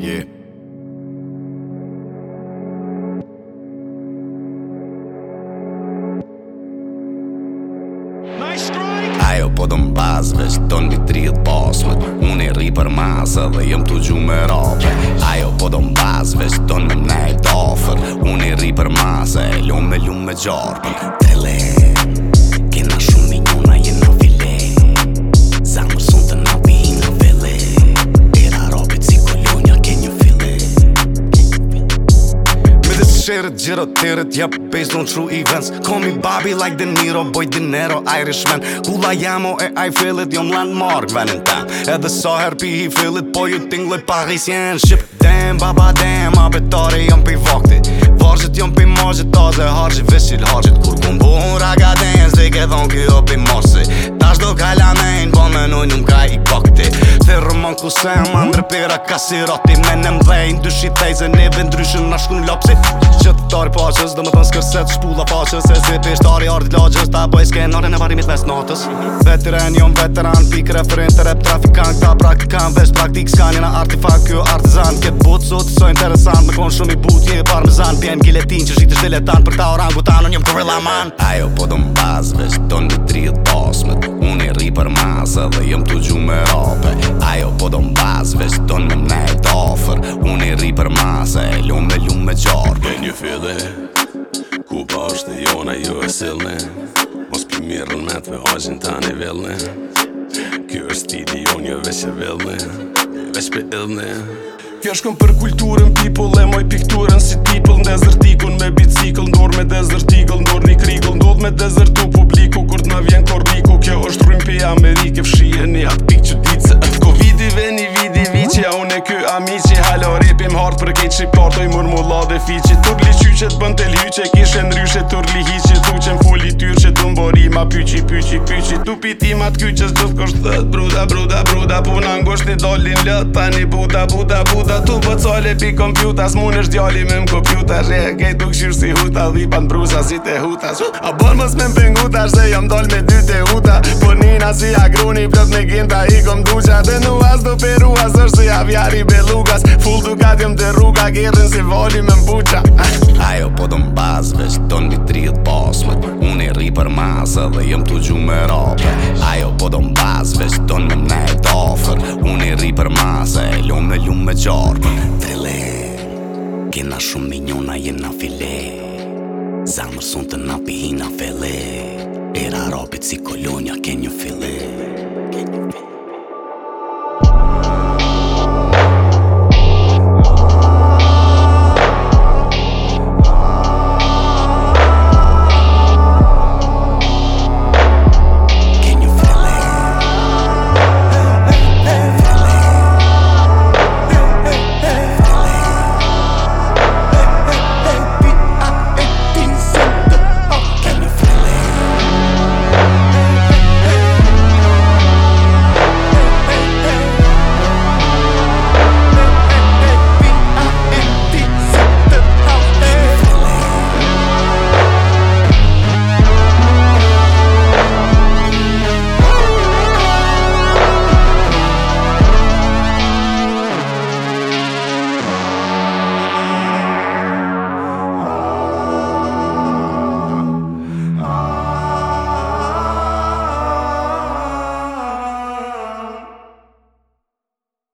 Ajo po të mbasëve, shtonë një të rritë posme Unë i ri për masëve dhe jem të gjumë e rope Ajo po të mbasëve, shtonë nëmë nëjtë dofer Unë i ri për masëve, lume lume gjorë Për këtë tele shared Gjero tërët, jep, based on true events Call me Bobby like De Niro, boy De Niro, Irishman Kula jamo e I feel it, jom landmark venin tam Edhe sa herpi i feel it, po ju tingle Parisien Ship damn, baba damn, abetari jom p'i vakti Varzit jom pëj marzit, taze hargjit, vishil hargjit Kur kum bu un raga dance, dhe ke dhon kjo pëj marzit Tash do kalla main, po menu nuk ka i kokti Se ku se më andre pira ka si Me në dy shitej zë ne vendryshën në shkun lopsi Që të dhe më thënë skërset shpulla pashës Se si pishtari tari ardi lagës ta bëj skenore në varimit mes notës Veteran jom veteran pik referent të rep trafikan këta praktikan Vesh praktik s'ka njëna artifak kjo artizan Këtë butë sot të interesant të konë shumë i butë një parmezan Pjen giletin që shqitë shtë dilet Për ta orangu ta në njëm man Ajo po do mbazve shtë të në tri për masë Dhe jëm të gju me rope Ajo po do mbasë Vesh të në me e të ofër Unë i ri për masë E lume, lume, lume me gjarë Gjenë një fjede Ku është dhe jona ju e sëllën Mos për mirë në metë me hajën të në nivellën Kjo është ti di unë jo veç e vellën veç për edhën Kjo është këm për kulturën people E moj pikturën si tipëll Në desert me bicikl desert me në desert eagle, në desert eagle, në desert eagle, në desert eagle, Kjo është rrëm për Amerike Fshije një atë pikë që ditë se atë Covidi ve një vidi vici A une kë amici Halo ripim hard për këtë i partoj mërmulla dhe fici Turli qyqet bën të lyqe, Kishen ryshe turli hiqe ma pyqi, pyqi, pyqi Tu piti ma t'kyqes gjithë kështët Bruda, bruda, bruda Puna ngosht një dollin lët Tani buda, buda, buda Tu pëcole po pi kompjuta S'mun është djali me m'kompjuta Re e gej si huta Dhipa në brusa si te huta A bon mës me m'penguta Shse jom doll me dy te huta Po nina si agruni Plot me ginta i kom duqa Dhe nu as do perua Sër si avjari belugas Full dukat jom të rruga Gjerën si voli me m'buqa Ajo po do m'bazve Shton masë dhe jëmë të gjumë me rape Ajo po do më basë, veç në me e të ofër Unë i ri për masë, e lumë me lumë me gjarpë Vrile, kena shumë minjona jena file Zamër sunë të napi hina fele Era rapit si kolonja